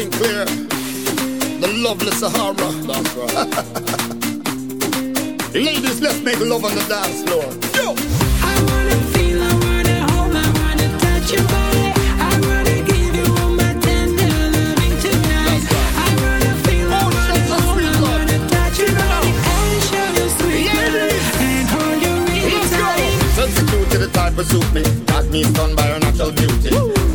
Sinclair, the lovely Sahara. That's right. Ladies, let's make love on the dance floor. Yo! I wanna feel, I wanna hold, I wanna touch your body. the type suit me. Got me stunned by her natural beauty.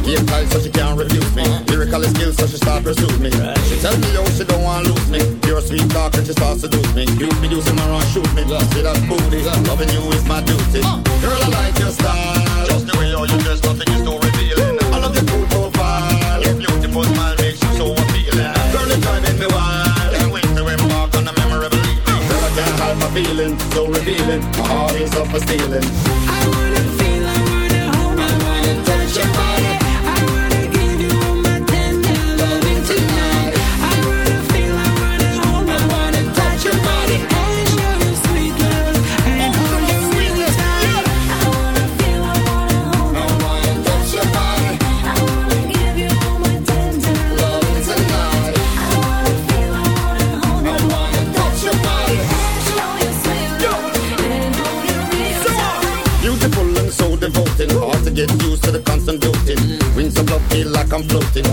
Give tight so she can't refuse me. Lyrical skills so she start me. She tell me she don't want lose me. Sweet talk and she start seduce me. You be using my shoot me. See that booty. Loving you is my duty. Girl I like your style. Just the way you you dress, nothing is too revealing. I love your cool profile. Your beautiful smile makes you so appealing. Girl it's driving me wild. Can't wait to embark on a memorable evening. Girl I can't hide my feeling. So revealing. My heart is up for stealing. I wanna feel, I wanna hold, I wanna touch your body.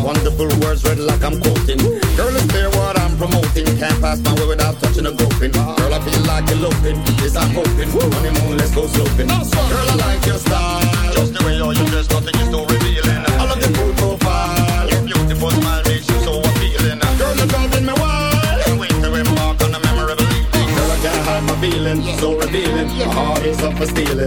Wonderful words read like I'm quoting. Girl, it's clear what I'm promoting. Can't pass my way without touching a groping. Girl, I feel like eloping. Yes, I'm hoping. Honeymoon, let's go sloping. Girl, I like your style. Just the way you you dress, nothing is too revealing. I love your cool profile. Your beautiful smile makes you so appealing. Girl, you're driving me wild. Can't wait to embark on a memorable evening. Girl, I can't hide my feeling. So revealing. My heart is up for stealing.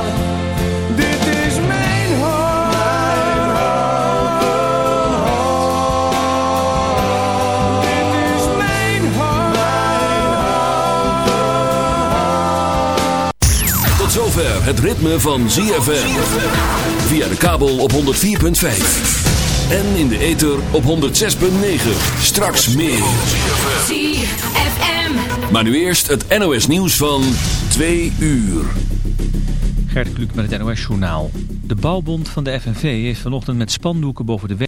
Het ritme van ZFM. Via de kabel op 104.5. En in de ether op 106.9. Straks meer. ZFM. Maar nu eerst het NOS nieuws van 2 uur. Gert Kluk met het NOS-journaal. De bouwbond van de FNV heeft vanochtend met spandoeken boven de weg...